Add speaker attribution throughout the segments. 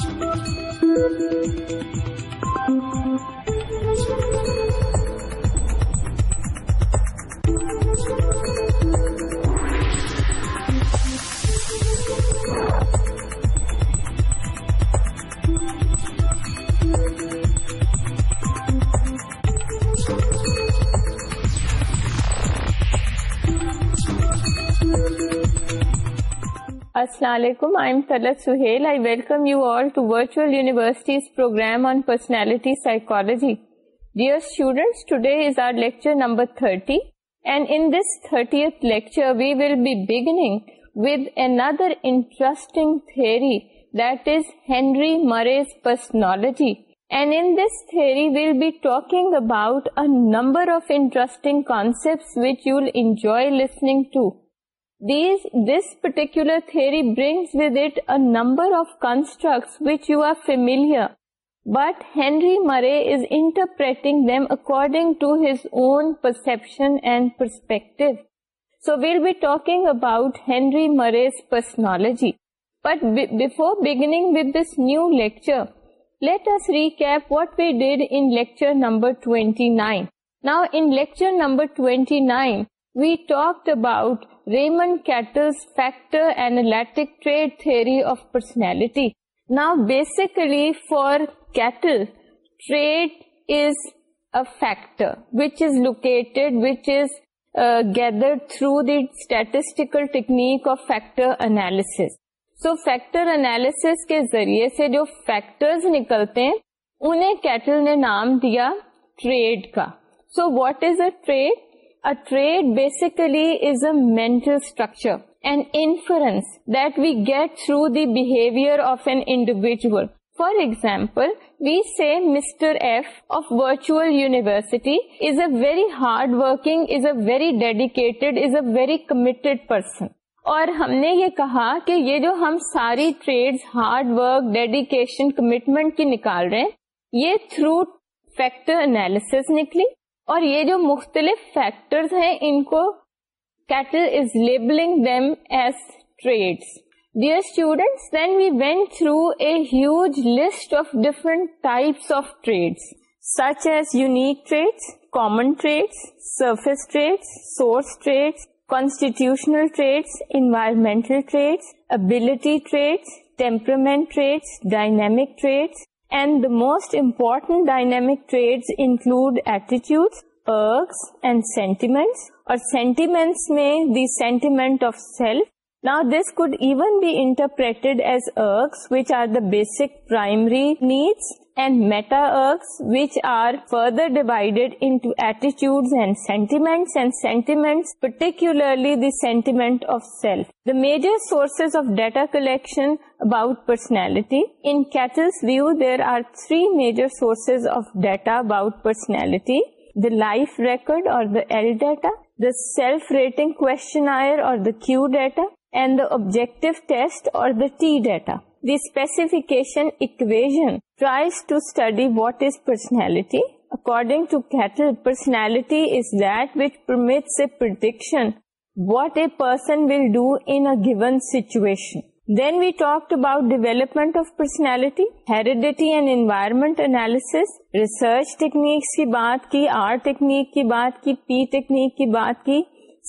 Speaker 1: Thank you. السلام علیکم I am Talat Sohail I welcome you all to virtual university dear number thirty and thirty with interesting theory that is Henry Murray's personology and in this theory well be talking about number of interesting enjoy number of construct but Henry Murray interpreting them according اونپشنگ about Murray personology but بفورنگ new lecture twenty nine we talk about Raymond Cattell's factor analytic trait three of personality نا basically for Cattell trait is factor which is located which is گیدر through the statistical technique of factor analysis so factor analysis کے ذریعے سے جو factors نکلتے ہیں انہیں Cattell نے نام دیا ٹریڈ کا so what is a trait trait basically is a structure and inference that we get through behaviour of an individual for example we see mister F of virtual university is a very hard working is a very dedicated is a very committed person اور ہم نے یہ کہا کہ یہ جو ہم ساری traits hard work dedication commitment کی نکال رہے ہیں یہ تھرو فیکٹر انالیس نکلی اور یہ جو مختلف فیکٹر ہیں ان کو Cattell is labelling them as traits dear students then we went through a huge list of different types of traits such as unique traits common traits surface trait source trait constitutional traits environmental traits ability traits temperament traits dynamic traits and the most important dynamic trait include attitude ergs and sentiments اور sentiments میں the sentiment of self now this could even be interpreted as arcs which are the basic primary needs لی sentiment self the major collection about personality in کیلٹی the life record اور L data the self rating quota and the object اور T data the specification equation tries to study what is personality according to Cattell personality is that وشن what a person will do in a given situation then we talk about development of personality heredity and environment analysis research techniques کی بات کی R technique کی بات کی P technique کی بات کی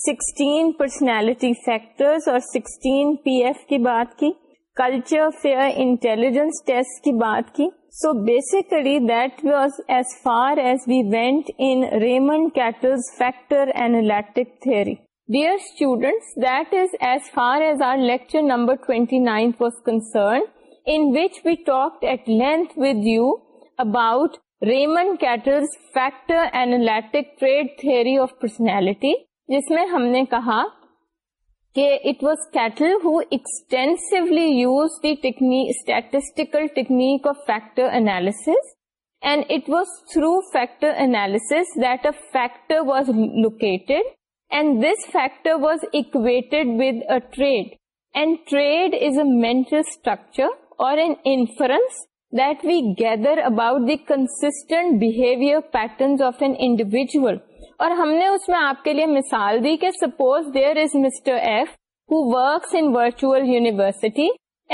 Speaker 1: سکسٹین پرسنالٹی فیکٹرس اور سکسٹین پی ایف کی بات کی کلچر فیئر انٹیلیجنس ٹیسٹ کی بات کی so basically that was as far as we went in Raymond factor analytic کی dear students, that is as far as our lecture number twenty nine was in which we talk at length with you about Raymond Cattell's factor analytic trait theory of personality جس میں ہم نے کہا It was Kettle who extensively used the statistical technique of factor analysis, and it was through factor analysis that a factor was located, and this factor was equated with a trade. And trade is a mental structure or an inference that we gather about the consistent behavior patterns of an individual. اور ہم نے اس میں آپ کے لیے مثال دی کہ suppose there F who works in virtual university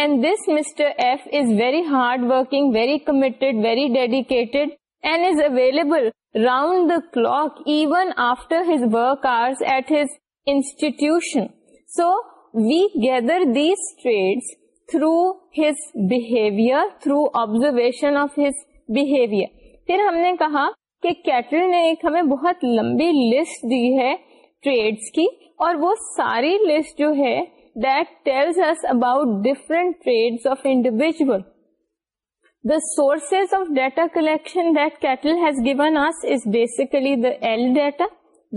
Speaker 1: and this mister F is very hard working very committed very dedicated and is available round the clock even after his work hours at his institution so we gather these through his behaviour through observation of his behaviour پھر ہم نے کہا کہ cater نے ایک ہمیں بہت لمبی لسٹ دی ہے ٹریڈس کی اور وہ ساری لسٹ جو ہے that tells us about different traits of individual the sources of collection collection دل has given us is basically the L data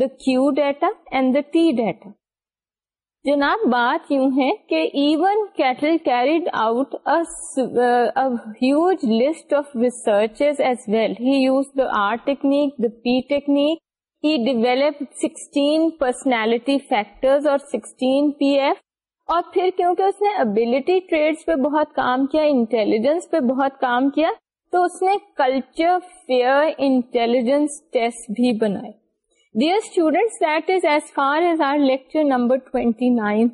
Speaker 1: the Q data and the T data جناب بات یوں ہے کہ even Cattell carried out list of research as well he he use the the R technique technique P develop sixteen personality factor P F اور پھر کیونکہ اس نے ability trade پہ بہت کام کیا انٹیلیجنس پہ بہت کام کیا تو اس نے کلچر فیئر انٹیلیجنس ٹیسٹ بھی بنائے dear student that is as فارچرٹی nine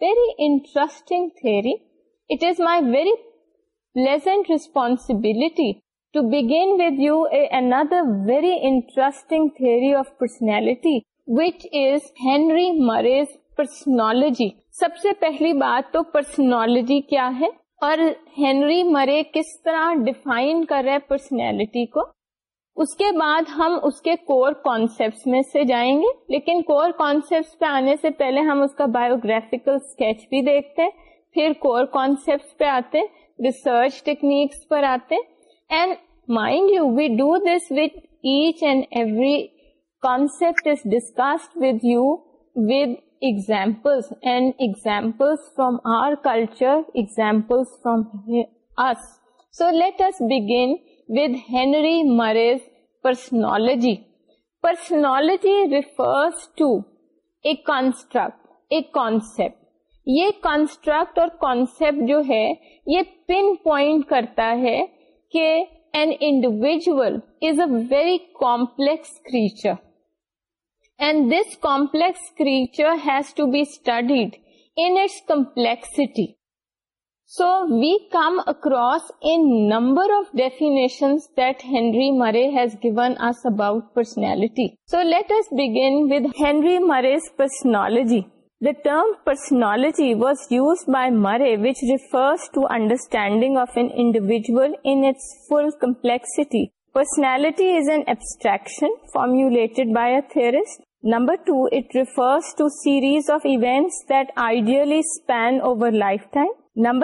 Speaker 1: very interesting تھوڑی it is my very responsibility to begin with you a very interesting theory of personality which is Henry Murray's personology سب سے پہلی بات تو personology کیا ہے اور ہینری مرے کس طرح ڈیفائن کر رہے پرسنالٹی کو اس کے بعد ہم اس کے کور کانسیپٹس میں سے جائیں گے لیکن کور کانسیپٹس پہ آنے سے پہلے ہم اس کا بایوگرافیکل اسکیچ بھی دیکھتے ہیں پھر کور کانسیپٹس پہ آتے ریسرچ ٹیکنیکس پر آتے and mind you we do this with H and every concept is discussed with you with from are with Henry Murray's personology personology refers to a construct, a concept. یہ construct اور concept جو ہے یہ pinpoint کرتا ہے کہ an individual is a very complex creature And this complex creature has to be studied in its complexity. So we come across a number of definitions that Henry Murray has given us about personality. So let us begin with Henry Murray's personology. The term personology was used by Murray, which refers to understanding of an individual in its full complexity. Personality is an abstraction formulated by a theorist number two it refers to series of even آئیڈیئلیور function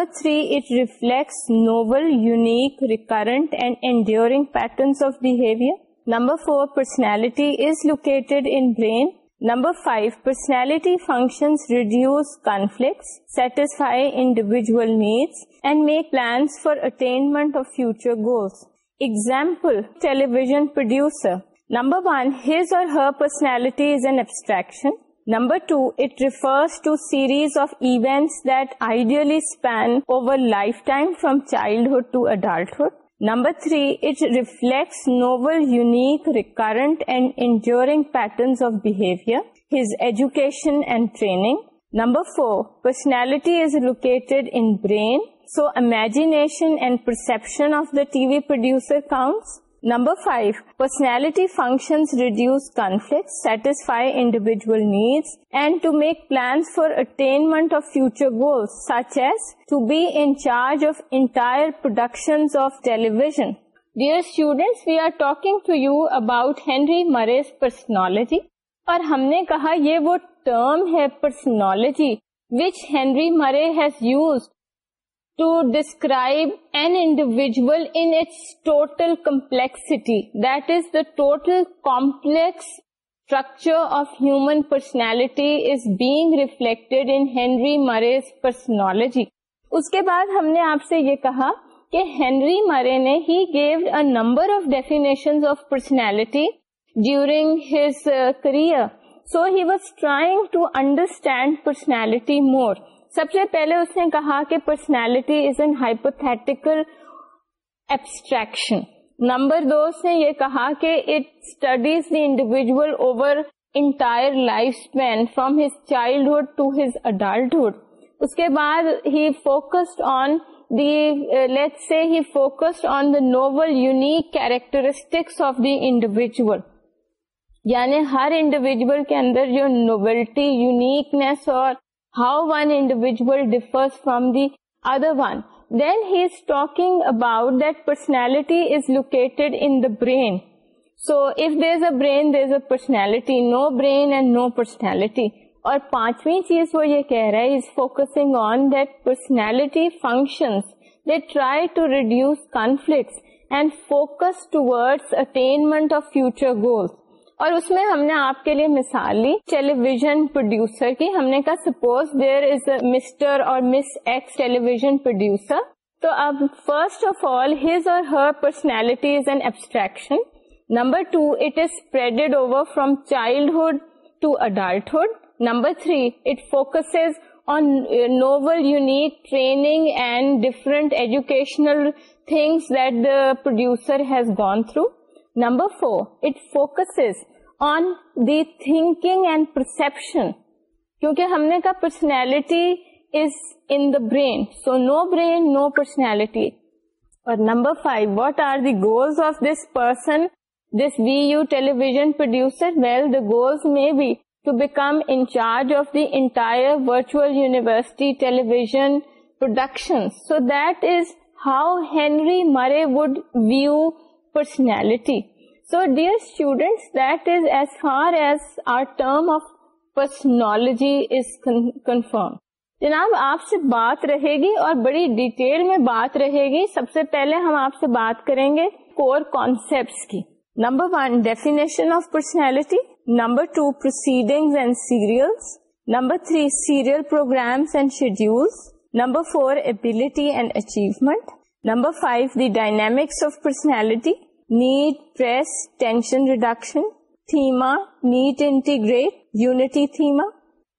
Speaker 1: reduce conflict satisfy individual needs and make plans for attainment of future goals example television producer Number one, his or her personality is an abstraction. Number two, it refers to series of events that ideally span over lifetime from childhood to adulthood. Number three, it reflects novel, unique, recurrent and enduring patterns of behavior, his education and training. Number four, personality is located in brain, so imagination and perception of the TV producer counts. Number five personality function reduce conflict satisfy individual needs and to make plan for attainment of future goal such as to be in charge of entire of television dear student we are talking to you about Henry Murray's personology اور ہم نے کہا یہ وہ term ہے personology which Henry Murray has use to describe an individual complex the total structure of human personality reflect in Henry Murray personology اس کے بعد ہم نے آپ سے یہ کہا کہ ہینری مرے نے he gave a number of definition of personality during his career so he was trying to understand personality more سب سے پہلے اس نے کہا کہ personality is an hypothetical abstraction number دو اس نے یہ کہا کہ it studies the individual over entire life span from his childhood to his اس کے بعد ہی فوکسڈ آن دی لیٹ سے ہی focused on the novel unique characteristics of the individual یعنی ہر انڈیویژل کے اندر جو نوبلٹی یونیکنیس اور how one individual differs from the other one then he is talking about that personality is located in the brain so if there's a brain there is a personality no brain and no personality اور پانچویں چیز وہ یہ کہہ رہا ہے is focusing on that personality functions they try to reduce conflicts and focus toward attainment of future goals اور اس میں ہم نے آپ کے لیے مثال لی ٹیلی ویژن پروڈیوسر کی ہم نے کہا سپوز دیر از مسٹر اور miss X television producer تو اب فرسٹ آف آل ہز اور her personality is an abstraction number two it is spread over from childhood to adulthood number three it focus on novel unique training and different educational things that producer has gone through number four it focuses on the thinking and perception کیونکہ ہم نے کہا personality is in the brain so no brain know personality اور number five what are the goals of this person this we you television producer well the goals may be to become in charge of the entire virtual university television production so that is how Henry Murray would view personality dear dear students is is as far as our term of personology is confirm جناب آپ سے بات رہے گی اور بڑی detail میں بات رہے گی سب سے پہلے ہم آپ سے بات کریں گے کور کانسپٹ کی number one definition of personality number two proceeding and serial number three serial programmes and schedule number four ability and achievement number five the dynamics of personality need tension reduction thema need integrate unity thema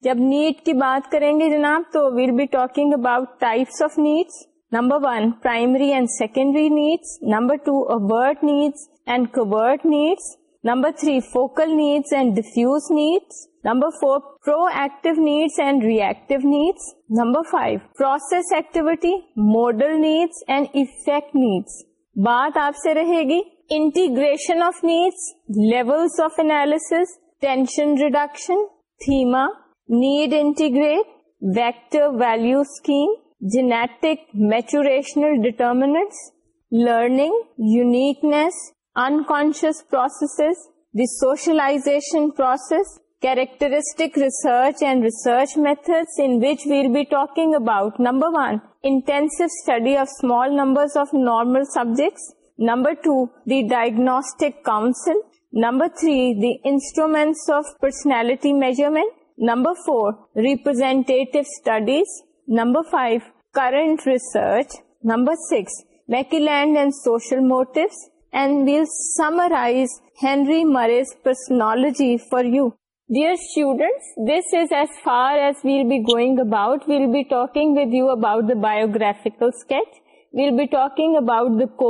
Speaker 1: جب need کی بات کریں گے جناب تو we'll be talking about types of needs number one primary and secondary needs number two overt needs and covert needs number three focal needs and diffuse needs number four proactive needs and ری needs number five process activity model needs and effect needs بات آپ سے رہے گی integration of needs, levels of analysis, tension reduction, thema, need integrate, vector value scheme, genetic maturational determinants, learning, uniqueness, unconscious processes, the socialization process, characteristic research and research methods, in which we'll be talking about, number 1, intensive study of small numbers of normal subjects. Number 2, the diagnostic council. Number 3, the instruments of personality measurement. Number 4, representative studies. Number 5, current research. Number 6, Makiland and social motives. And we'll summarize Henry Murray's personology for you. Dear students, this is as far as we'll be going about. We'll be talking with you about the biographical sketch. Well be talk about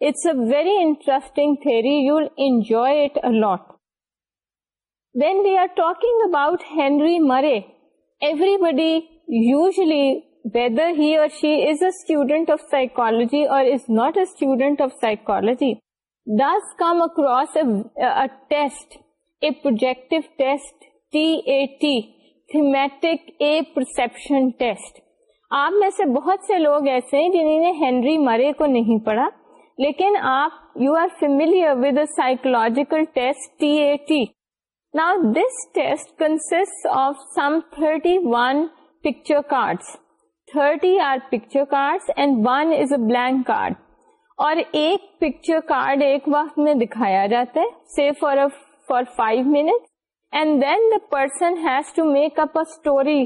Speaker 1: a interesting about he Murray everybody usually whether he or is not student of psychology does come across a projective a perception test آپ میں سے بہت سے لوگ ایسے ہیں جنہوں نے ہینری مرے کو نہیں پڑھا لیکن آپ you are familiar with psychological test T A T نا this test consist of some thirty one picture cards thirty are picture cards and one is a blank card اور ایک پکچر کارڈ ایک وقت میں دکھایا جاتا ہے see for for five minute and then the person has to make up a story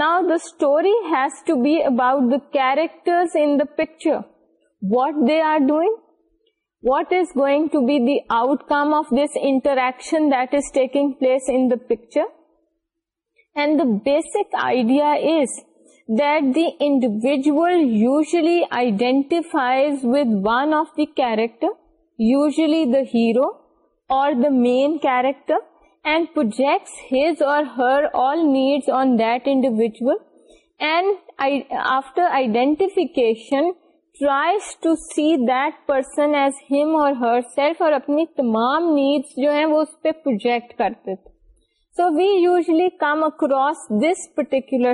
Speaker 1: Now the story has to be about the characters in the picture. What they are doing, what is going to be the outcome of this interaction that is taking place in the picture. And the basic idea is that the individual usually identifies with one of the character, usually the hero or the main character. And projects her all need on that individual after identification try to see درسن اپنی تمام needs جو ہیں وہ اس پہ project کرتے تھے so we usually come across this particular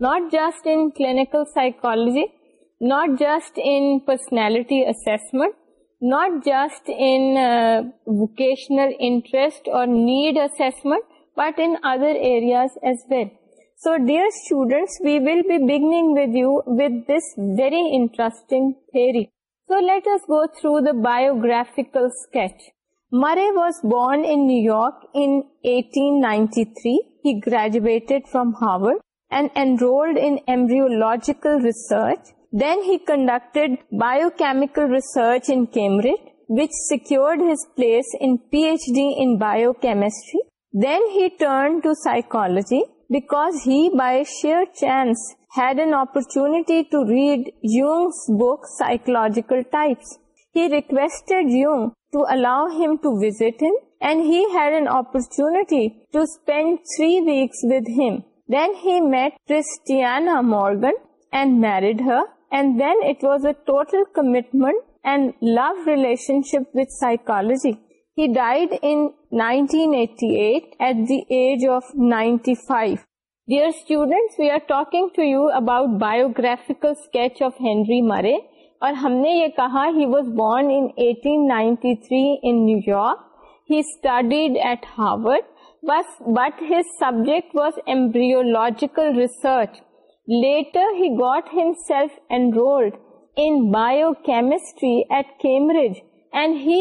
Speaker 1: not just in clinical psychology not just in personality assessment, not just in uh, vocational interest or need assessment, but in other areas as well. So, dear students, we will be beginning with you with this very interesting theory. So, let us go through the biographical sketch. Murray was born in New York in 1893. He graduated from Harvard and enrolled in embryological research then he conducted biochemical research in Cambridge, which secured his place in PhD in biochemistry. Then he turned to psychology because he, by sheer chance, had an opportunity to read Jung's book, Psychological Types. He requested Jung to allow him to visit him, and he had an opportunity to spend 3 weeks with him. Then he met Christiana Morgan and married her, total commitment love Henry Murray اور ہم نے یہ کہا he was born in in 1893 New York he studied at Harvard but his subject was embryological research later he himself enrolled in biochemistry at and he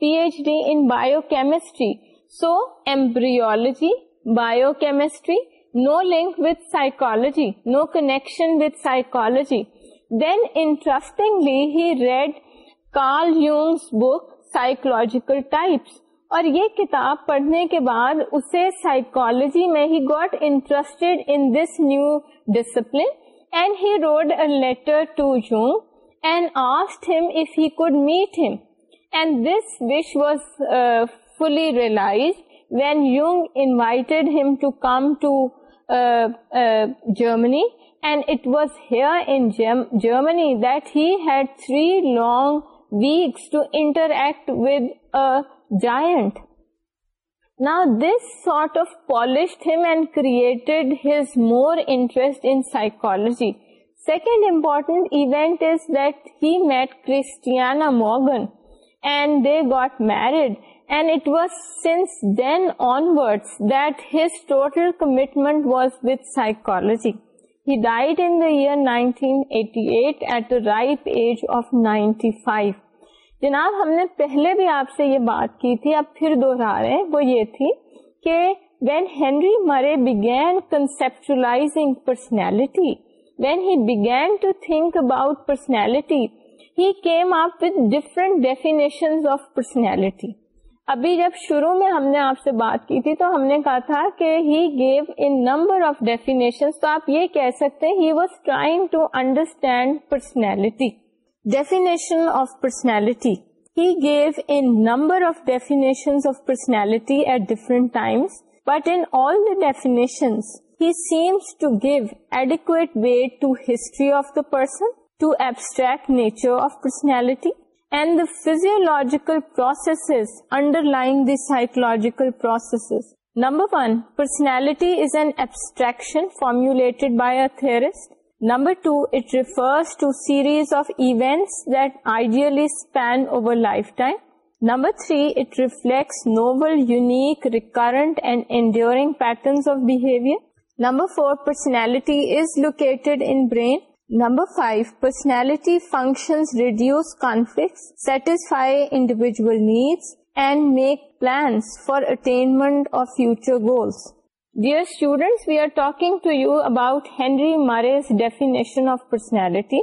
Speaker 1: P H D in biochemistry so embryology biochemistry no link psychology no connection with Then, then he he read Jung's Jung's book psychological types اور یہ کتاب پڑھنے کے بعد اسے psychology میں he got interested in this new discipline and he wrote to you and asked ہف he realise when you united was had three long weeks to interact و giant now this sort of polish تھنڈ create more interest second important event Christiana Morgan and they گا ٹوٹلوجیڈینٹی جناب ہم نے پہلے بھی آپ سے یہ بات کی تھی اب پھر دوہرا رہے ہیں وہ یہ تھی کہ when Henry Murray begin conceptualising personality when he begin to think about personality he came up with different definition of personality ابھی جب شروع میں ہم نے آپ سے بات کی تھی تو ہم نے کہا تھا کہ he gave in number of definition تو آپ یہ کہہ سکتے he was trying to understand personality definition of personality. He gave a number of definitions of personality at different times, but in all the definitions, he seems to give adequate weight to history of the person, to abstract nature of personality, and the physiological processes underlying the psychological processes. Number 1, personality is an abstraction formulated by a theorist. Number two, it refers to series of events that ideally span over lifetime. Number three, it reflects novel, unique, recurrent, and enduring patterns of behavior. Number four, personality is located in brain. Number five, personality functions reduce conflicts, satisfy individual needs, and make plans for attainment of future goals. دیئرسنالٹی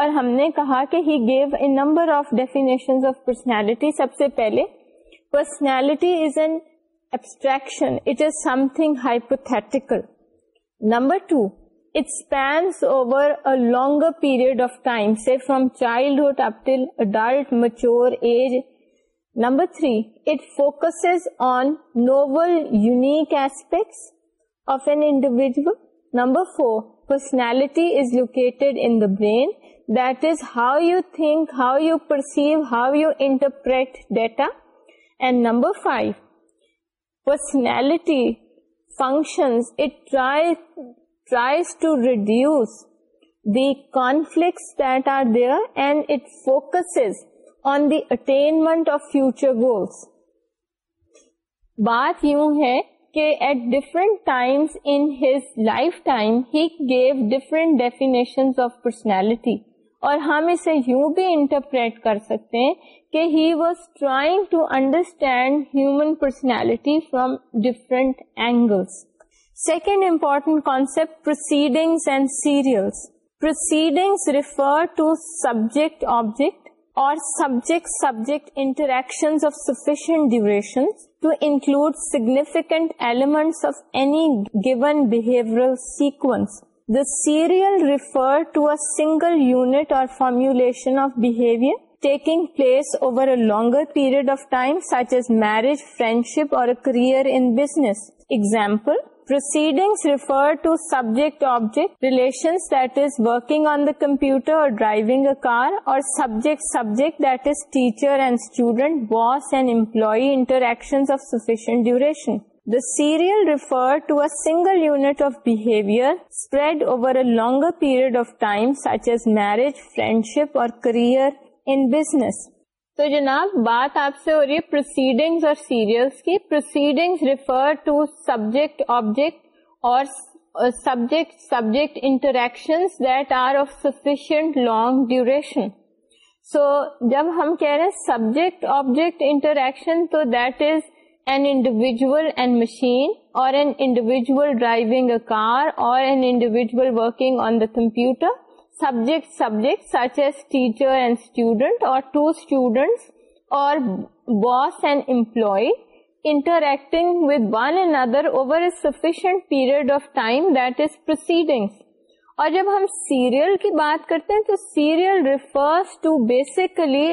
Speaker 1: اور ہم نے کہا gave a number personality is an hypothetical number two it spans over longer period of time from childhood till adult mature age Number 3, it focuses on novel, unique aspects of an individual. Number 4, personality is located in the brain. That is how you think, how you perceive, how you interpret data. And number 5, personality functions, it tries to reduce the conflicts that are there, and it focuses the attainment of future goals بات یوں ہے کہ at different times lifetime he gave different definition of personality اور ہم اسے یوں بھی interpret کر سکتے ہیں کہ he was trying to understand human personality from different angles second important concept proceedings and serials proceedings refer to subject object or subject-subject interactions of sufficient duration to include significant elements of any given behavioral sequence. The serial refer to a single unit or formulation of behavior taking place over a longer period of time, such as marriage, friendship, or a career in business. Example, Proceedings refer to subject-object relations, that is working on the computer or driving a car, or subject-subject, that is teacher and student, boss and employee interactions of sufficient duration. The serial refer to a single unit of behavior spread over a longer period of time, such as marriage, friendship or career in business. تو جناب بات آپ سے ہو رہی ہے proceedings اور serials کی proceedings refer to subject object or subject subject interaction long duration so جب ہم کہہ رہے ہیں سبجیکٹ آبجیکٹ انٹریکشن تو that is an individual and machine or an individual driving a car or an working on the computer جب ہم serial کی بات کرتے ہیں تو serial refers to basically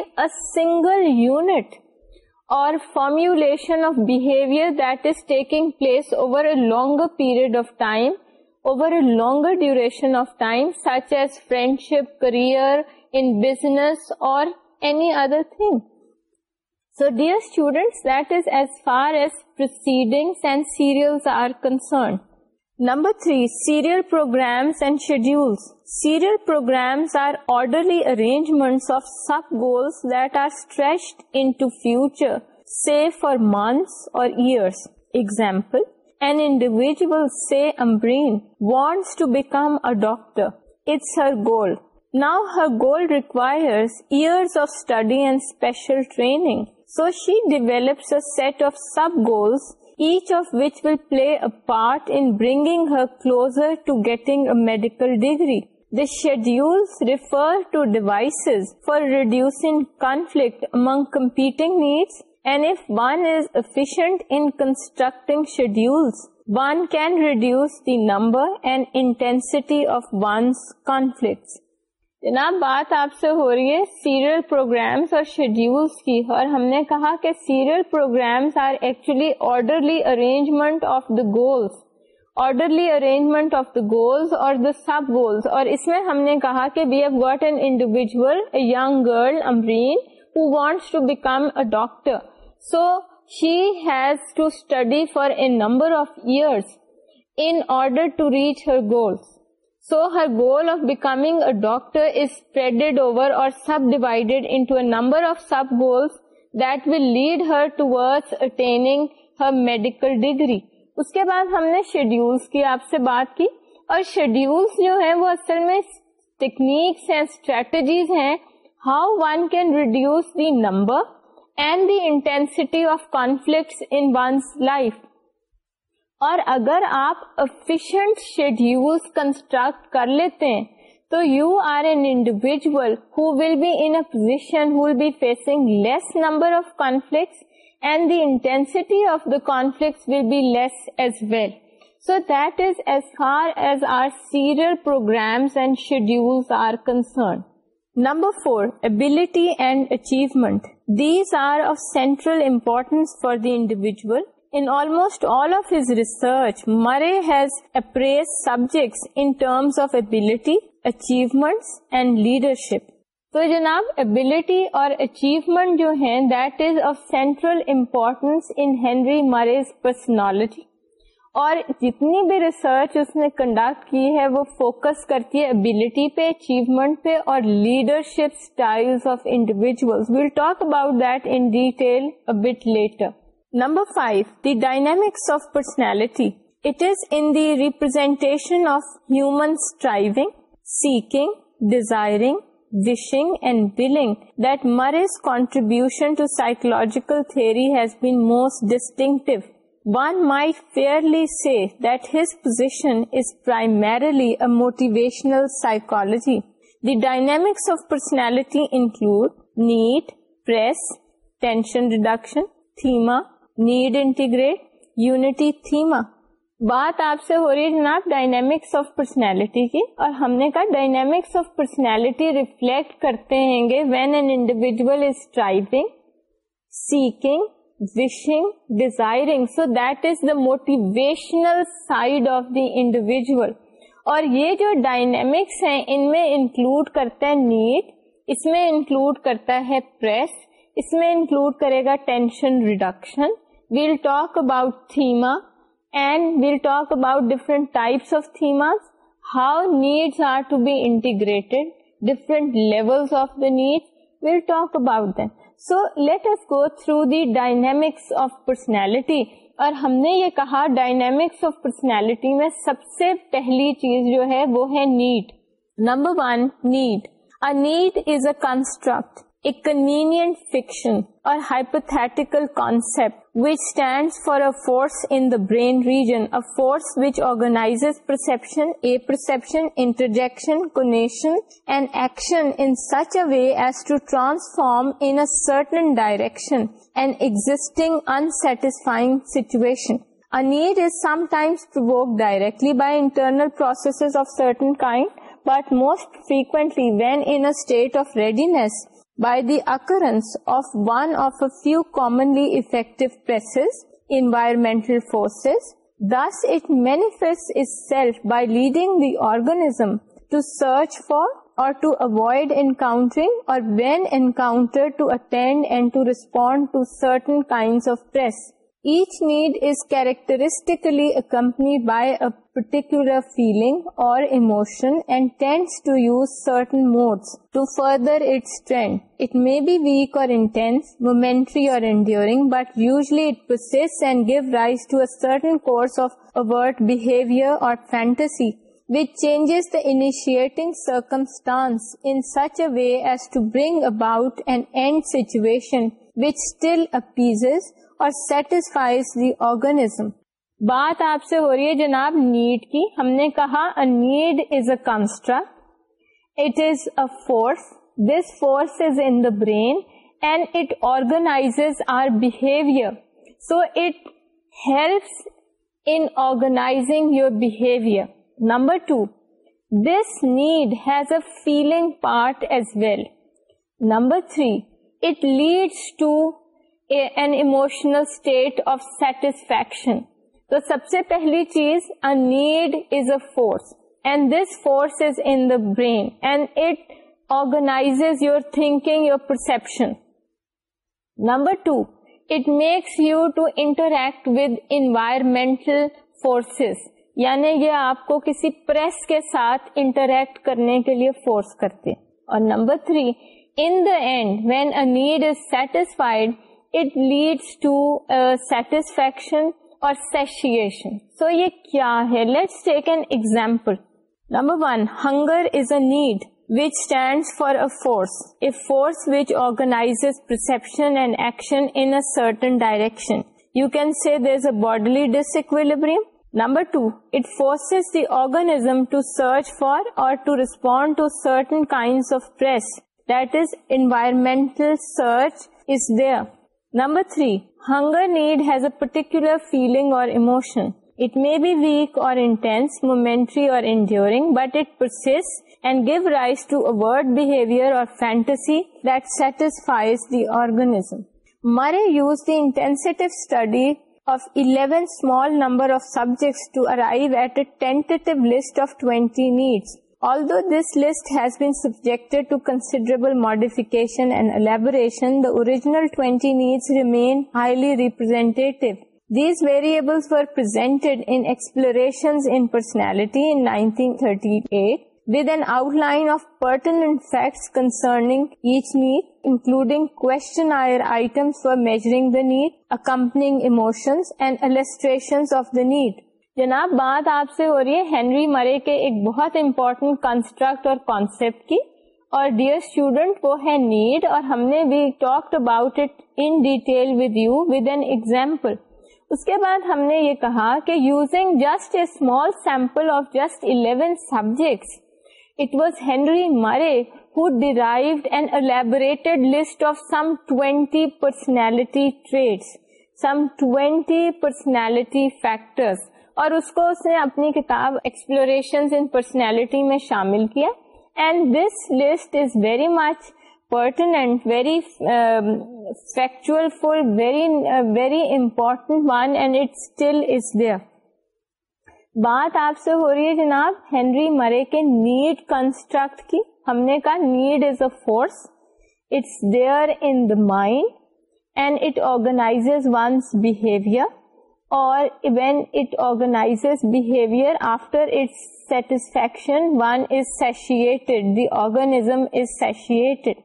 Speaker 1: single unit or long period of time over a longer duration of time, such as friendship, career, in business or any other thing. So dear students, that is as far as proceedings and serials are concerned. Number 3, serial programs and schedules. Serial programs are orderly arrangements of sub-goals that are stretched into future, say for months or years. Example, an individual, say Ambreen, wants to become a doctor. It's her goal. Now her goal requires years of study and special training. So she develops a set of sub-goals, each of which will play a part in bringing her closer to getting a medical degree. The schedules refer to devices for reducing conflict among competing needs and if one is efficient in construct schedule جناب بات آپ سے ہو رہی ہے serial programs اور schedules کی اور ہم نے کہا کہ serial programmes are actually orderly arrangement of the goals orderly arrangement of the goals اور دا سب گولس اور اس میں ہم نے کہا کہ we've got and individual a young girl Amreen who wants to become a doctor so she has to study for a number of years over or sub lead will lead her her medical degree اس کے بعد ہم نے schedule کی آپ سے بات کی اور شیڈیولس جو ہے وہ اصل میں اسٹریٹجیز ہیں how one can reduce the number اگر آپ افس شیڈیول تو you are an individual will be in facing less number of conflicts and intensity of the conflicts will be less as well so that is as far as our serial programme schedule number four ability and achievement these are central importance for the individual in almost all of his research Murray has appraised subject in terms of ability achievements and leadership تو جناب ability اور achievement جو ہے that is of central importance in Henry Murray's personality اور جتنی بھی research اس نے conduct کی ہے وہ فوکس کرتی ہے ابیلٹی پہ اچیومنٹ پہ اور leadership style of individuals we'll talk about that in detail but later number five the dynamics of personality it is in the representation of human striving seeking desiring wishing and willing that Murray's contribution to psychological theory has been most distinctive. One may fairly primarily a his position is primarily motivational personality the need, of personality include thema, tension integrate, unity, thema بات آپ سے ہو رہی ہے جناب dynamics of personality کی اور ہم نے کہا ڈائنامکس آف پرسنالٹی ریفلیکٹ کرتے ہیں گے when an individual striving seeking wishing, desiring. So that is the the motivational side of individual. اور یہ جو ڈائنمکس ہیں ان میں انکلوڈ کرتا ہے نیڈ اس میں انکلوڈ کرتا ہے پریس اس میں انکلوڈ کرے گا tension reduction we'll talk about thema and we'll talk about different types of themas how needs are to be integrated different levels of the different we'll talk about the so let's go through the dynamics of personality اور ہم نے یہ کہا dynamics of personality میں سب سے پہلی چیز جو ہے وہ ہے need number one need a need is a construct a convenient fiction or hypothetical concept which stands for a force brain region force organizes perception a perception intellection conation in certain direction and existing unsatisfying situation sometimes directly by internal process of certain kind but most frequently when an it of readiness by the occurrence of one of a few commonly effective stresses, environmental forces. Thus, it manifests itself by leading the organism to search for or to avoid encountering, or when encountered to attend and to respond to certain kinds of stress each need characteristically company by particular feeling اور fantasy initiating changes initiating such a a way to to bring about and situation which still appeases اور satisfies the organism بات آپ سے ہو رہی ہے جناب need کی ہم نے کہا need is a construct it is a force this force is in the brain and it organise our behaviour so it helps in organising your behaviour number two this need has a feeling part as well number three it leads to an emotional state of satisfaction تو سب سے پہلی چیز ا need is a force and this force is in the brain and it organise your thinking your perception number two it makes you to interact with environmental forces یعنی یہ آپ کو کسی پریس کے ساتھ انٹریکٹ کرنے کے لیے فورس کرتے اور number three in the end when a need is satisfied satisfaction اور یہ کیا ہے let's take an example number one hunger is a need with فارس اے فورسناسپشنشنٹن direction you can see there is ابڈلی ڈس ایک number two it forces the organism to search for or to respond to certain kind of press that is انمنٹل search is the number three hunger need has a particular feeling or emotion it may be weak or Although this list has been subjected to considerable modification and elaboration, the original 20 needs remain highly representative. These variables were presented in Explorations in Personality in 1938 with an outline of pertinent facts concerning each need, including questionnaire items for measuring the need, accompanying emotions, and illustrations of the need. جناب بات آپ سے ہو رہی ہے Henry Murray کے ایک بہت امپورٹنٹ کنسٹرکٹ اور کی اور اور ڈیئر وہ ہے نیڈ ہم نے بھی talk about it in detail with with you an example اس کے بعد ہم نے یہ کہا کہ using just a small sample of just 11 subjects it was Henry Murray who derived and elaborated personality traits personality factors اور اس کو اس نے اپنی کتاب ایکسپلوریشن ان پرسنالٹی میں شامل کیا and this list is very much pertinent very factual very very important one and it still is there بات آپ سے ہو رہی ہے جناب ہینری مرے کے نیڈ کنسٹرکٹ کی ہم نے کہا need is a force it's there in the mind and it organise one's behaviour آفٹرفیکشن one is satiated the organism is satiated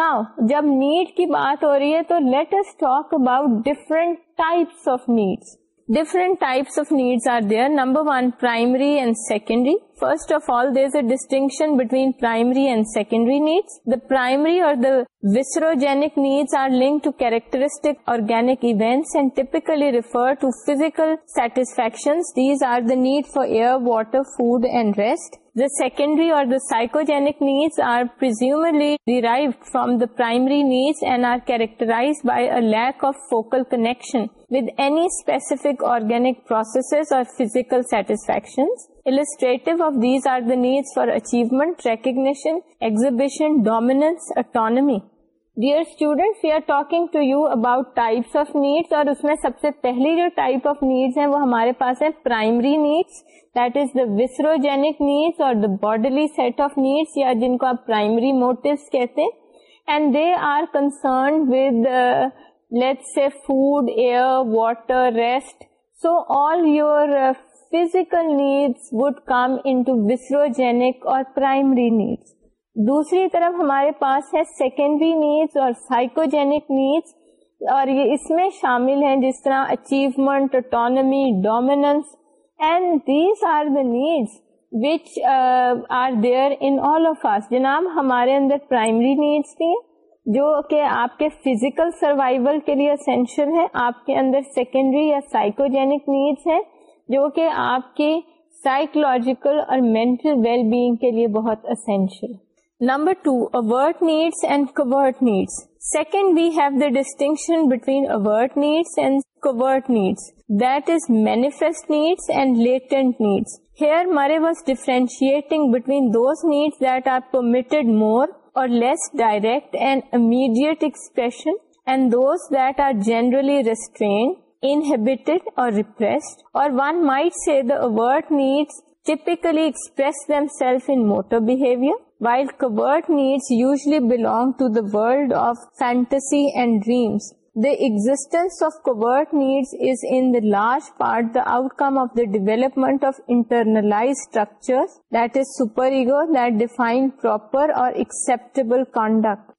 Speaker 1: now جب نیڈ کی بات ہو رہی ہے تو let's talk about different types of needs different types of needs are there number one primary and secondary First of all, there is a distinction between primary and secondary needs. The primary or the viscerogenic needs are linked to characteristic organic events and typically refer to physical satisfactions. These are the need for air, water, food and rest. The secondary or the psychogenic needs are presumably derived from the primary needs and are characterized by a lack of focal connection with any specific organic processes or physical satisfactions. Illustrative of these are the needs for achievement, recognition, exhibition, dominance, autonomy. Dear students, we are talking to you about types of needs اور اس میں سب سے پہلی جو type of needs ہیں وہ ہمارے پاس ہیں primary needs that is the viscerogenic needs or the bodily set of needs یا جن کو آپ primary motives کہتے ہیں and they are concerned with uh, let's say food, air, water, rest so all your uh, needs needs would come viscerogenic اور primary needs دوسری طرف ہمارے پاس ہے سیکنڈری نیڈس اور سائیکوجینک نیڈس اور یہ اس میں شامل ہیں جس طرح achievement autonomy dominance and these are the needs which are there in all of us جناب ہمارے اندر پرائمری نیڈس تھیں جو کہ آپ کے فزیکل سروائول کے لیے اسینشل ہے آپ کے اندر سیکنڈری یا سائیکوجینک نیڈس ہیں جو کہ آپ کے سائیکولوجیکل اور مینٹل ویل بیگ کے لیے بہت essential number two overt needs and covert needs second we have the distinction between overt needs and covert needs that is manifest needs and latent needs here differentiating between those needs that are permitted more or less direct and immediate expression and those that are generally restrained inhibited or repressed, or one might say the overt needs typically express themselves in motor behavior, while covert needs usually belong to the world of fantasy and dreams. The existence of covert needs is in the large part the outcome of the development of internalized structures, that is superego, that define proper or acceptable conduct.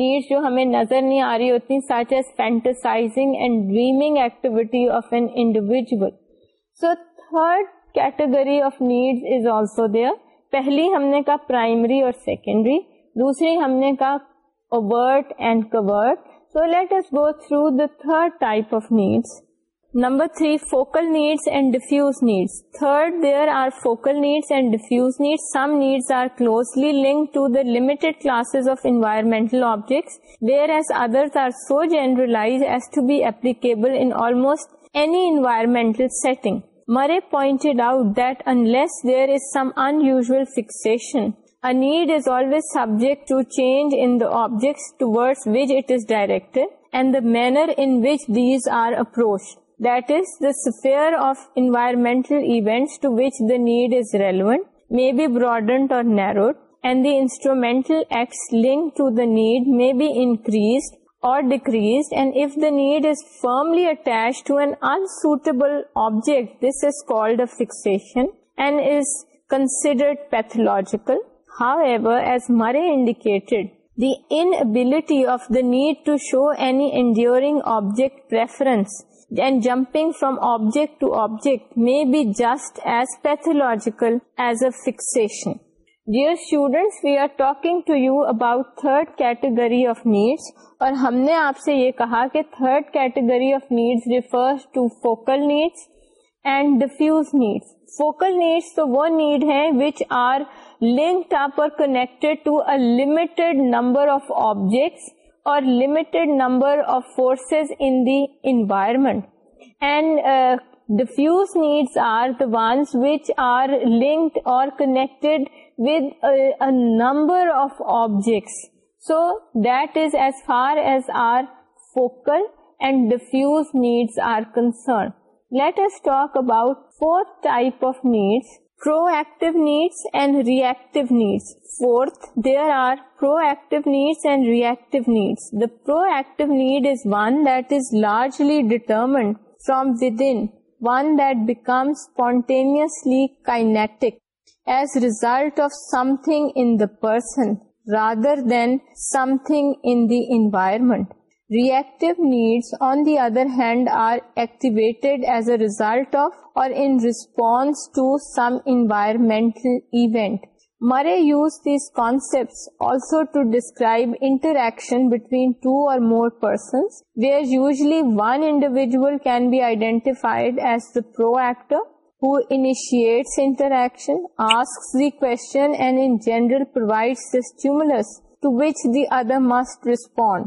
Speaker 1: Needs جو ہمیں نظر نہیں آ رہی ہوتی such as fantasising and dreaming activity of an individual so third category of needs is also there پہلی ہم نے کہا پرائمری اور سیکنڈری دوسری ہم نے کہا overt and covert so let us go through the third type of needs number three focal needs and diffuse needs third there are focal needs and diffuse needs some needs are کلوزلیڈلائز as to be environmental setting Murray pointed out that unless there is some in the objects towards which it is directed and the manner in which these are approached. that is, the sphere of environmental events to which the need is relevant may be broadened or narrowed, and the instrumental acts linked to the need may be increased or decreased, and if the need is firmly attached to an unsuitable object, this is called a fixation and is considered pathological. However, as Murray indicated, the inability of the need to show any enduring object preference جیکل as a this we are talking to you about third category of needs اور ہم نے آپ سے یہ کہا کہ third category of need refers to focal needs and diffuse needs focal needs تو وہ نیڈ ہیں which are link up connect number of objects or limited number of forces in the environment. And uh, diffuse needs are the ones which are linked or connected with a number of objects. So that is as far as our focal and diffuse needs are concerned. Let us talk about fourth type of needs, proactive needs and reactive needs. Fourth, there are proactive needs and reactive needs. The proactive need is one that is largely determined from within, one that becomes spontaneously kinetic as a result of something in the person rather than something in the environment. Reactive needs, on the other hand, are activated as a result of or in response to some environmental event. Murray used these concepts also to describe interaction between two or more persons, where usually one individual can be identified as the proactor, who initiates interaction, asks the question, and in general provides the stimulus to which the other must respond.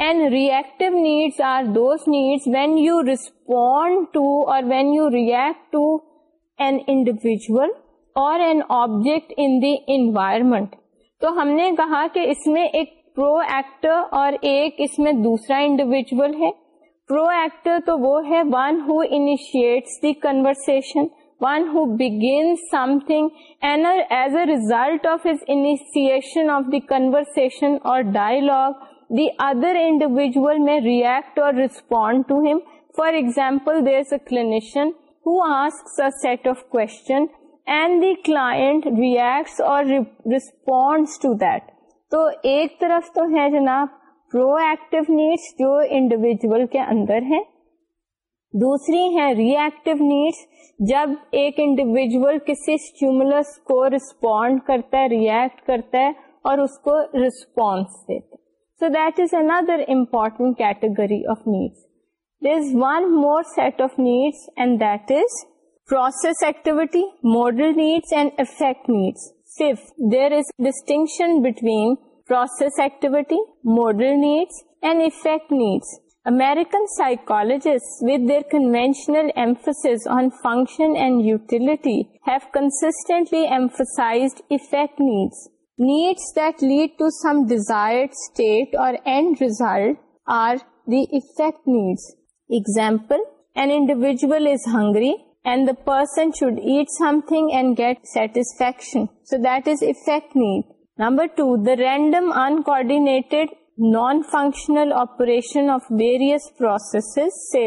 Speaker 1: تو ہم نے کہا کہ اس میں ایک پرو actor اور ایک اس میں دوسرا انڈیویجل ہے پرو ایکٹر تو وہ ہے one who initiates the conversation one who begin something and as a result of his of the conversation اور ڈائلگ دی ادر انڈیویژل میں ریئیکٹ اور respond to him for example a a clinician who and set of reacts the re اور to to So, طرف تو ہے جناب proactive needs جو individual کے اندر hai. دوسری ہیں ری ایکٹیو نیڈس جب ایک انڈیویجل کسی اسٹیومولس کو ریسپونڈ کرتا ہے ریئیکٹ کرتا ہے اور اس کو ریسپونس دیتا So that is another important category of needs. There is one more set of needs, and that is process activity, modal needs, and effect needs. Fifth, there is distinction between process activity, modal needs, and effect needs. American psychologists, with their conventional emphasis on function and utility, have consistently emphasized effect needs. Needs that lead to some desire example an individual hungry and the person should eat something and get satisfaction so that is effect need number two the random uncoordinated non functional operation of various process سے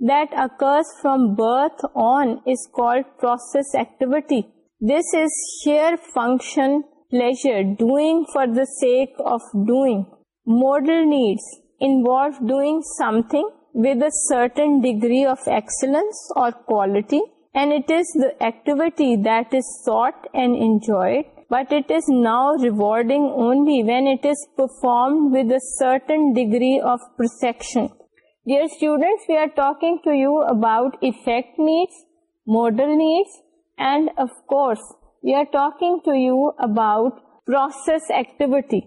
Speaker 1: that occurs from birth on is called process activity. This is sheer function, pleasure, doing for the sake of doing. Modal needs involve doing something with a certain degree of excellence or quality, and it is the activity that is sought and enjoyed, but it is now rewarding only when it is performed with a certain degree of perfection. Year students you are talking to you about needs modal needs and of course you are talking to you about process activity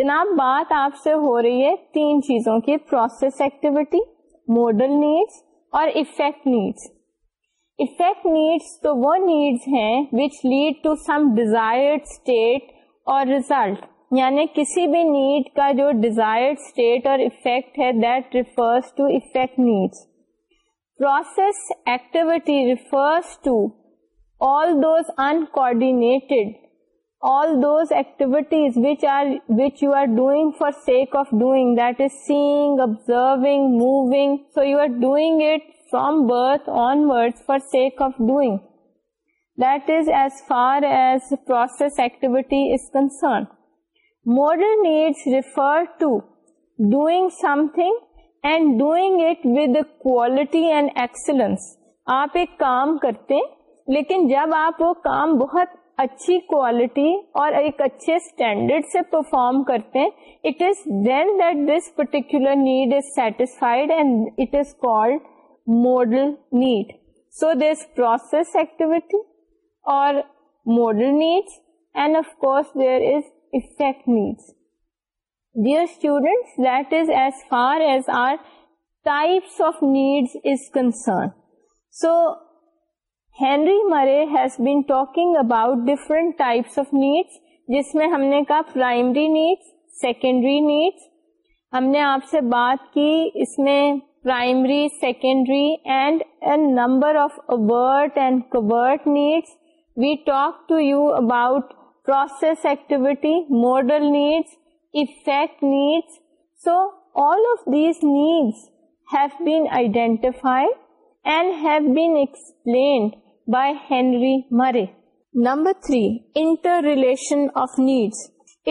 Speaker 1: جناب بات آپ سے ہو رہی ہے تین چیزوں کی پروسیس ایکٹیویٹی ماڈل نیڈس اور افیکٹ نیڈس افیکٹ نیڈس تو وہ نیڈس ہیں which lead to some desire state اور ریزلٹ یعنی کسی بھی نیڈ کا جو ڈیزائر افیکٹ ہے that to to effect needs process activity all those model needs refer to doing something and doing it with quality and excellence آپ ایک کام کرتے لیکن جب آپ وہ کام بہت اچھی کوالٹی اور ایک اچھے اسٹینڈرڈ سے پرفارم کرتے ہیں it is then that this particular need is satisfied and it is called modal need so this process activity اور modal needs and of course there is effect needs. Dear students, that is as far as our types of needs is concerned. So, Henry Murray has been talking about different types of needs, جس میں ہم نے کہا primary needs secondary needs ہم نے آپ سے بات کی اس میں primary secondary and number of overt and covert needs we talk to you about process activity, modal needs, effect needs. So, all of these needs have been identified and have been explained by Henry Murray. Number 3, interrelation of needs.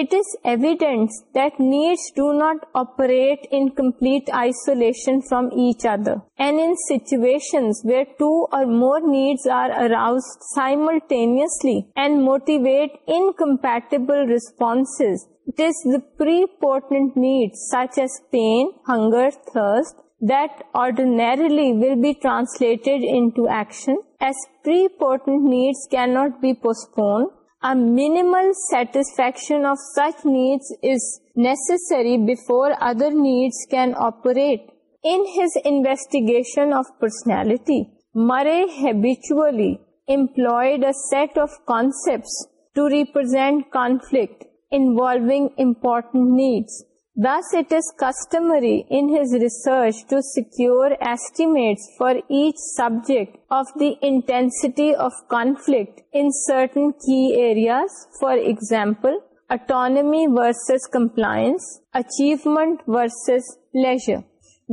Speaker 1: It is evidence that needs do not operate in complete isolation from each other. And in situations where two or more needs are aroused simultaneously and motivate incompatible responses, it is the prepotent needs such as pain, hunger, thirst, that ordinarily will be translated into action. As prepotent needs cannot be postponed, a minimal satisfaction of such needs is necessary before other needs can operate. In his investigation of personality, Murray habitually employed a set of concepts to represent conflict involving important needs. Thus, it is customary in his research to secure estimates for each subject of the intensity of conflict in certain key areas. For example, autonomy versus compliance, achievement versus leisure.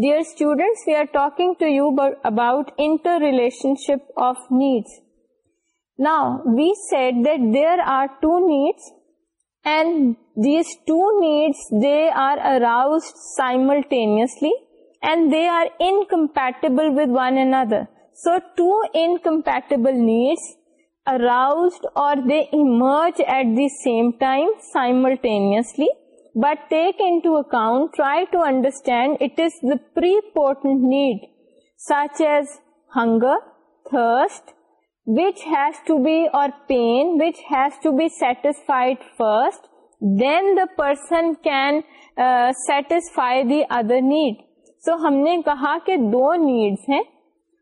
Speaker 1: Dear students, we are talking to you about interrelationship of needs. Now, we said that there are two needs and these two needs, they are aroused simultaneously and they are incompatible with one another. So two incompatible needs aroused, or they emerge at the same time simultaneously, but take into account, try to understand, it is the prepotent need such as hunger, thirst, which has to be, or pain, which has to be satisfied first then the person can satisfy the other need so ہم نے کہا کہ دو need ہیں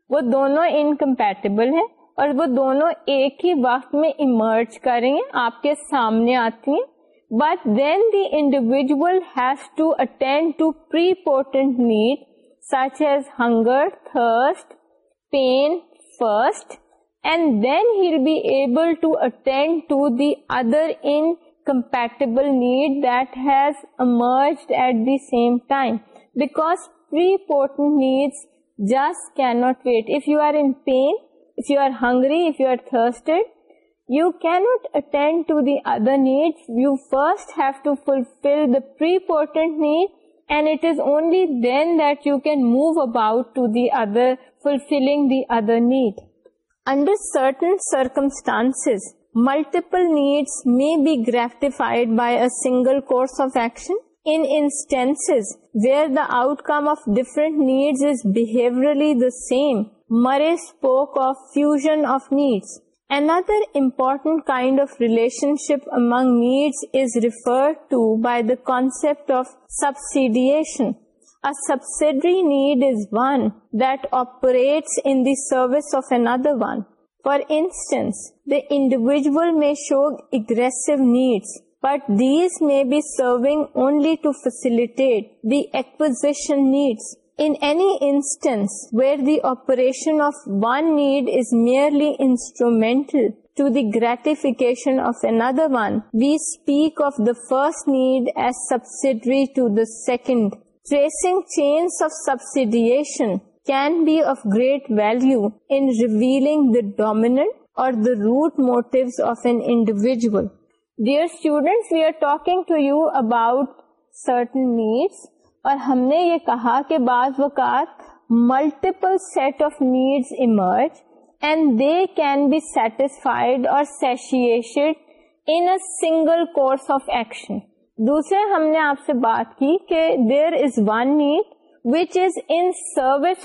Speaker 1: وہ دونوں incompatible ہیں اور وہ دونوں ایک ہی وقت میں ایمرج کریں گے آپ کے سامنے آتی ہیں but then the individual has to attend to prepotent need such as hunger thirst pain first and then he'll be able to attend to the other in compatible need that has emerged at the same time, because prepotent needs just cannot wait. If you are in pain, if you are hungry, if you are thirsty, you cannot attend to the other needs. You first have to fulfill the prepotent need, and it is only then that you can move about to the other, fulfilling the other need. Under certain circumstances, multiple needs may be gratified by a single course of action. In instances where the outcome of different needs is behaviorally the same, Murray spoke of fusion of needs. Another important kind of relationship among needs is referred to by the concept of subsidiation. A subsidiary need is one that operates in the service of another one. For instance, the individual may show aggressive needs, but these may be serving only to facilitate the acquisition needs. In any instance where the operation of one need is merely instrumental to the gratification of another one, we speak of the first need as subsidiary to the second. Tracing chains of subsidiation can be a great value or the root motivational dear students we are talk about certain need اور ہم نے یہ کہا کہ بعض اوقات multiple set of need ایمرز and they can be satisfied or سیش in single course of action دوسرے ہم نے آپ سے بات کی کہ there is one need which is Anas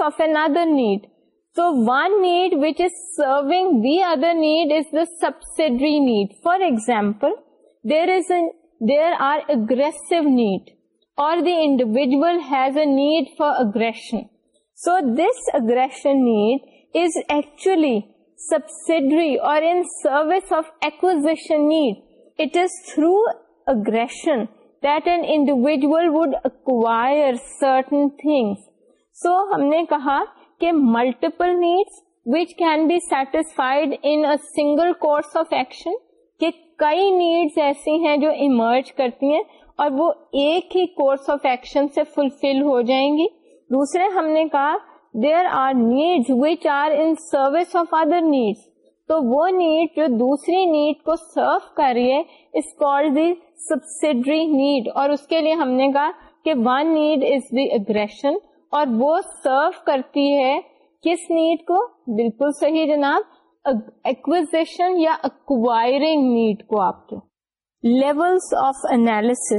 Speaker 1: of other need so one need was subsidiary need for example there are aggress need or individual has a need for aggression so this aggress need is actually subsidiary اور so ہم نے کہا کہ multiple needs which can be satisfied course needs ایسی ہیں جو emerge کرتی ہیں اور وہ ایک ہی کورس آف ایکشن سے فلفل ہو جائیں گی دوسرے ہم نے کہا there are need were service of other needs تو وہ نیڈ جو دوسری نیڈ کو سرو کریے is call the subsidiary need اور اس کے لیے ہم نے کہا کہ one need is the aggression اور وہ سرو کرتی ہے کس نیڈ کو بالکل صحیح جناب ایکوزیشن یا اکوائرنگ نیڈ کو آپ کو of analysis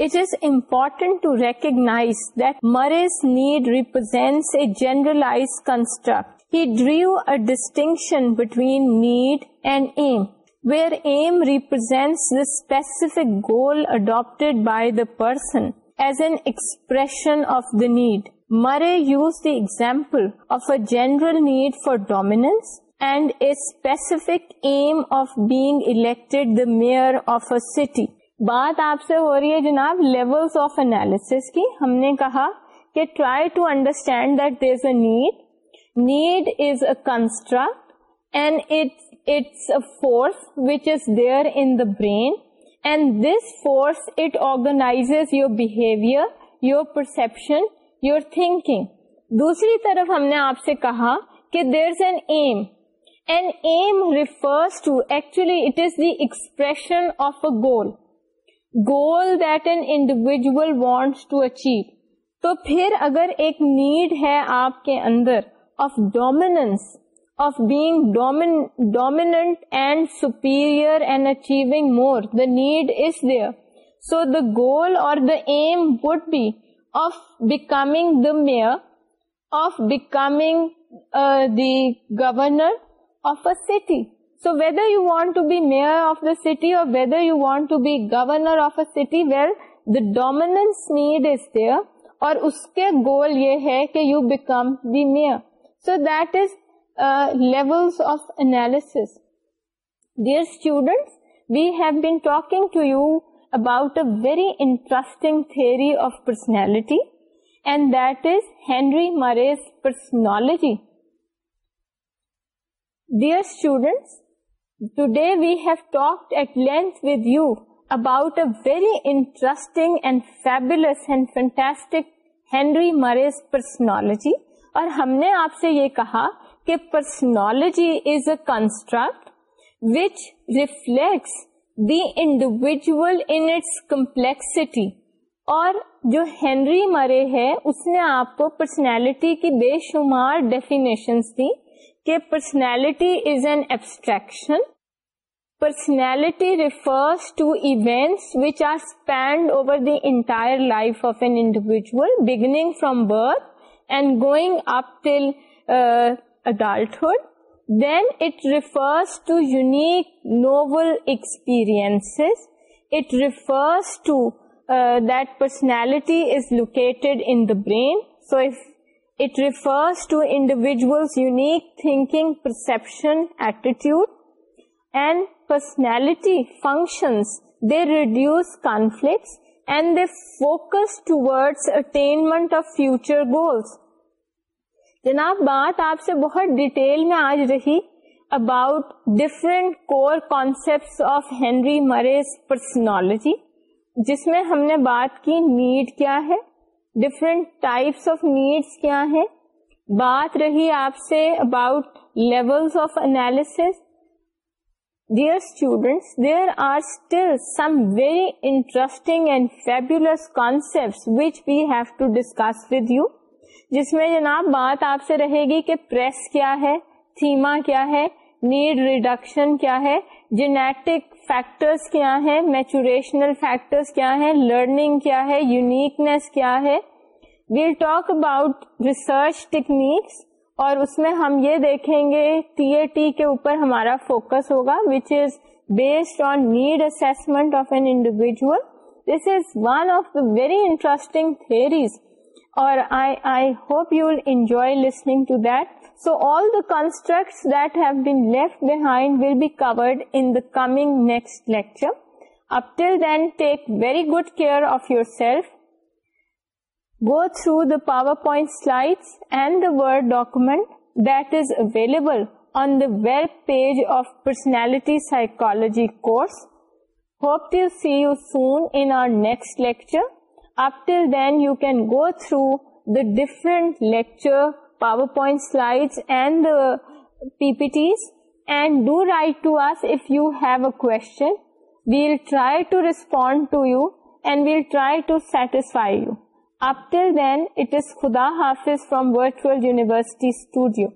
Speaker 1: it is important to recognise that Murray's need represents a generalise construct he drew a distinction between need and aim where aim represents this specific goal adopt by the person as an expression of the need Murray use the example of a general need for dominance and its specific aim of being elected the mayor of اٹی بات آپ سے ہو رہی ہے جناب level of analysis کی ہم نے کہا کہ try to understand there a need need is a construct and it's it's a force which is there in the brain and this force it organise your behaviour your perception your thing دوسری طرف ہم نے آپ سے کہا کہ there N M and M refers to actually it is the aspiration of a goal goal that and individual wants to achieve تو پھر اگر ایک نیڈ ہے آپ کے اندر of dominance dominant and achieving more the need is there so the goal or mayor governor city so whether you want to be mayor of the city or whether you want to be governor city well the dominant need is there اس کے goal یہ ہے کہ you become the mayor so that is levels of analysis dear students we have been talk to you about a very interesting theory of personality and that is Henry Murray's personology dear students today we have talk at length with you about a very interesting and fabulous and fantastic Henry Murray's personology اور ہم نے آپ سے یہ کہا کہ personology is a construct which reflects the complexity اور جو ہینری مرے ہے اس نے آپ کو پرسنالٹی کی بے شمار ڈیفینیشنس دی کہ personality is an abstraction personality refers to events which are spend over the entire life of an individual beginning from birth and going up identical unique thinking perception attitude and personality functions they reduce conflicts and they focus toward attainment of future goals جناب بات آپ سے بہت detail میں آج رہی about different core concept of Henry Murray's personology جس میں ہم نے بات کی نیڈ کیا ہے ڈفرینٹ ٹائپس آف نیڈس کیا ہے بات رہی آپ سے about level of analysis dear students there are still some very interesting and fabulous concept which we have to discuss with you جس میں جناب بات آپ سے رہے گی کہ پریس کیا ہے تھیما کیا ہے نیڈ ریڈکشن کیا ہے جینیٹک فیکٹرس کیا ہے میچوریشنل فیکٹرز کیا ہے لرننگ کیا ہے یونیکنیس کیا ہے we'll talk about research techniques اور اس میں ہم یہ دیکھیں گے ٹی اے ٹی کے اوپر ہمارا فوکس ہوگا which is based on need assessment of an individual this is one of the very interesting theories Uppal Dikar of your self go through the power point slide and داڈ document that is available on the web page of personality psychology hope to see you soon in next lecture Up till then, you can go through the different lecture, PowerPoint slides and the PPTs, and do write to us if you have a question. We'll try to respond to you and we'll try to satisfy you. Up till then, it is Khuda Hafiz from Virtual University Studio.